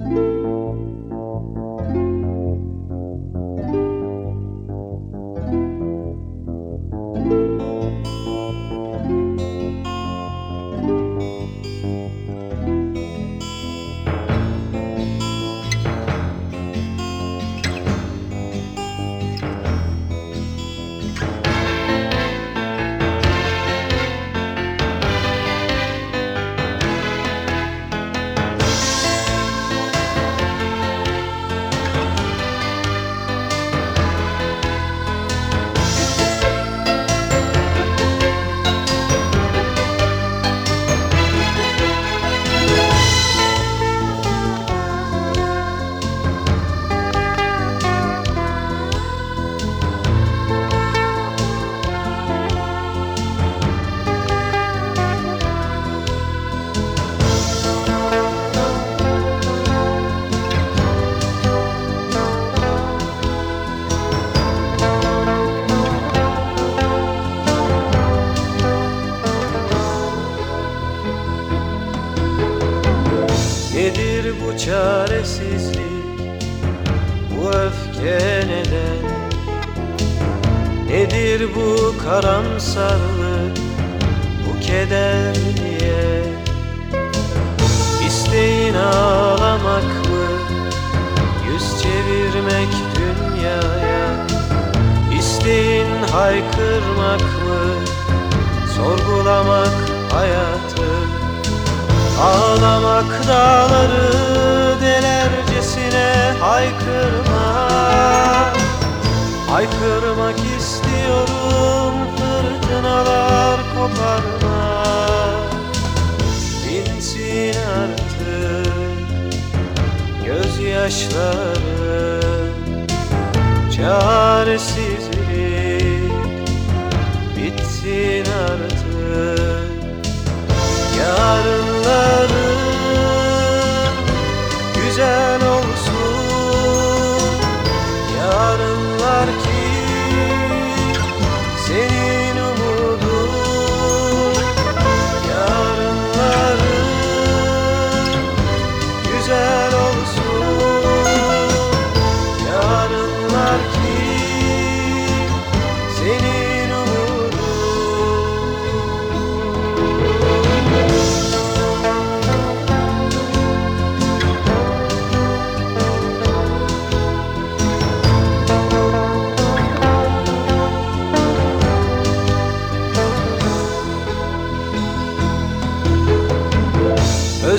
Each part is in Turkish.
Nedir bu çaresizlik Bu öfke neden? Nedir bu karamsarlık Bu keder niye? İsteğin ağlamak mı? Yüz çevirmek dünyaya. İsteğin haykırmak mı? Sorgulamak hayatı Ağlamak dağları delercesine haykırmak Haykırmak istiyorum fırtınalar koparmak Dinsin artık gözyaşları Çaresizlik. Bitsin artık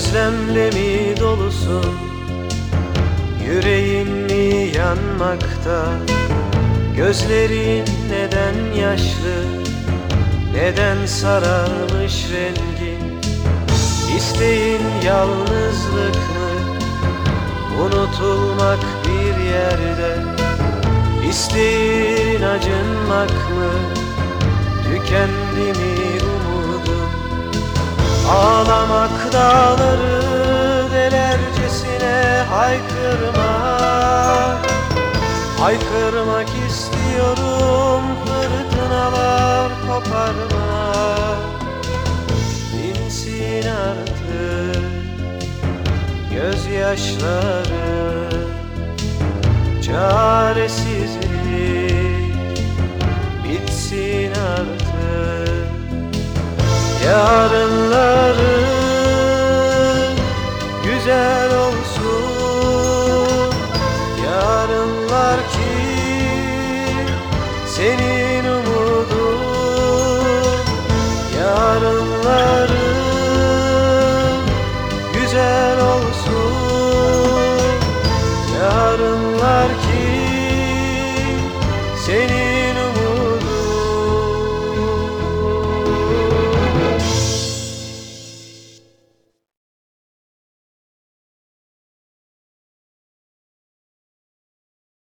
Özlemle mi dolusun? Yüreğin mi yanmakta? Gözlerin neden yaşlı? Neden sararmış rengin İsteğin yalnızlık mı? Unutulmak bir yerde. İsteğin acınmak mı? Tükendi mi Ağlamak dağları delercesine haykırmak Haykırmak istiyorum fırtınalar koparmak Dinsin artık gözyaşları Çaresizlik güzel olsun. Yarınlar ki senin umudun. Yarınların güzel olsun. Yarınlar ki senin